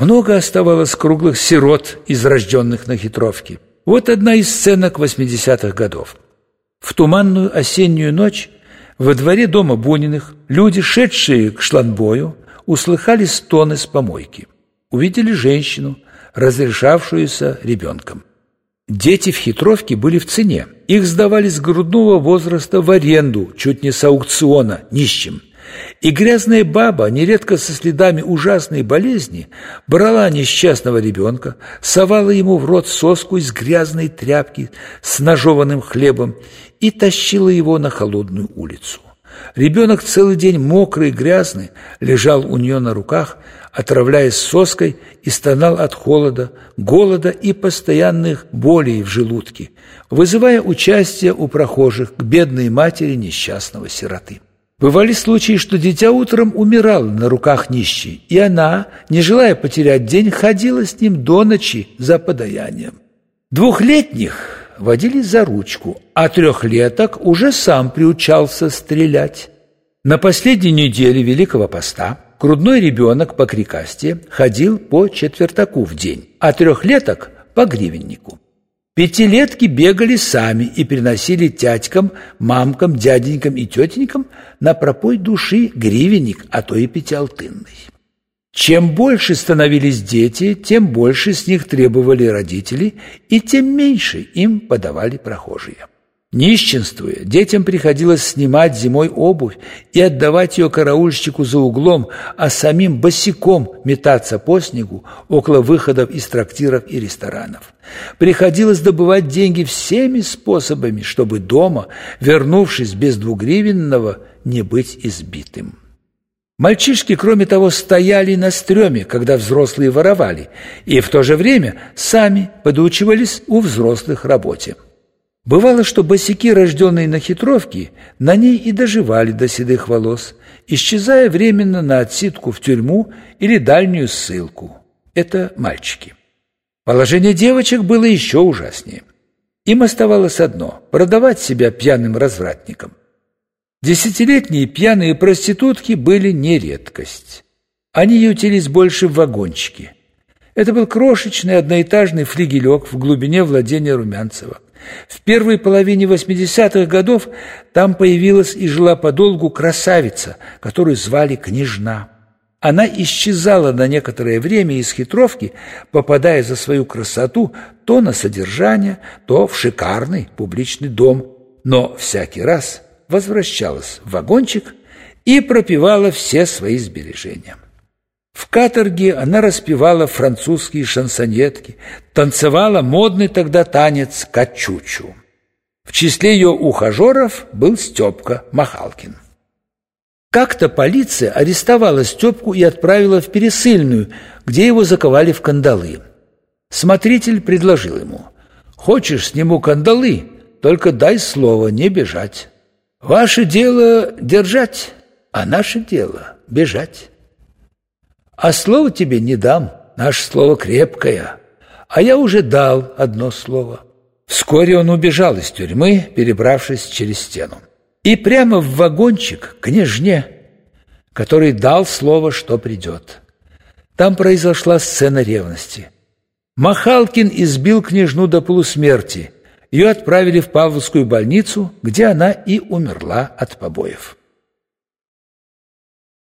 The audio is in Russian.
Много оставалось круглых сирот из рожденных на хитровке. Вот одна из сценок 80-х годов. В туманную осеннюю ночь во дворе дома Буниных люди, шедшие к шланбою, услыхали стоны с помойки. Увидели женщину, разрешавшуюся ребенком. Дети в хитровке были в цене. Их сдавали с грудного возраста в аренду, чуть не с аукциона, нищим. И грязная баба, нередко со следами ужасной болезни, брала несчастного ребенка, совала ему в рот соску из грязной тряпки с нажеванным хлебом и тащила его на холодную улицу. Ребенок целый день мокрый, грязный, лежал у нее на руках, отравляясь соской и стонал от холода, голода и постоянных болей в желудке, вызывая участие у прохожих к бедной матери несчастного сироты. Бывали случаи, что дитя утром умирало на руках нищей, и она, не желая потерять день, ходила с ним до ночи за подаянием. Двухлетних водили за ручку, а трехлеток уже сам приучался стрелять. На последней неделе Великого Поста грудной ребенок по крикасте ходил по четвертаку в день, а трехлеток – по гривеннику. Пятилетки бегали сами и приносили тятькам, мамкам, дяденькам и тетенькам на пропой души гривенник, а то и пятиалтынный. Чем больше становились дети, тем больше с них требовали родители, и тем меньше им подавали прохожие. Нищенствуя, детям приходилось снимать зимой обувь и отдавать ее караульщику за углом, а самим босиком метаться по снегу около выходов из трактиров и ресторанов. Приходилось добывать деньги всеми способами, чтобы дома, вернувшись без двугривенного, не быть избитым. Мальчишки, кроме того, стояли на стреме, когда взрослые воровали, и в то же время сами подучивались у взрослых работе. Бывало, что босики, рожденные на хитровке, на ней и доживали до седых волос, исчезая временно на отсидку в тюрьму или дальнюю ссылку. Это мальчики. Положение девочек было еще ужаснее. Им оставалось одно – продавать себя пьяным развратникам. Десятилетние пьяные проститутки были не редкость. Они ютились больше в вагончике. Это был крошечный одноэтажный флигелек в глубине владения Румянцева. В первой половине 80-х годов там появилась и жила подолгу красавица, которую звали Княжна. Она исчезала на некоторое время из хитровки, попадая за свою красоту то на содержание, то в шикарный публичный дом, но всякий раз – возвращалась в вагончик и пропивала все свои сбережения. В каторге она распевала французские шансонетки, танцевала модный тогда танец качучу. В числе ее ухажеров был Степка Махалкин. Как-то полиция арестовала Степку и отправила в Пересыльную, где его заковали в кандалы. Смотритель предложил ему, «Хочешь, сниму кандалы, только дай слово не бежать». Ваше дело держать, а наше дело бежать. А слово тебе не дам, наше слово крепкое, а я уже дал одно слово. Вскоре он убежал из тюрьмы, перебравшись через стену. И прямо в вагончик княжне, который дал слово, что придет. Там произошла сцена ревности. Махалкин избил княжну до полусмерти – ее отправили в Павловскую больницу, где она и умерла от побоев.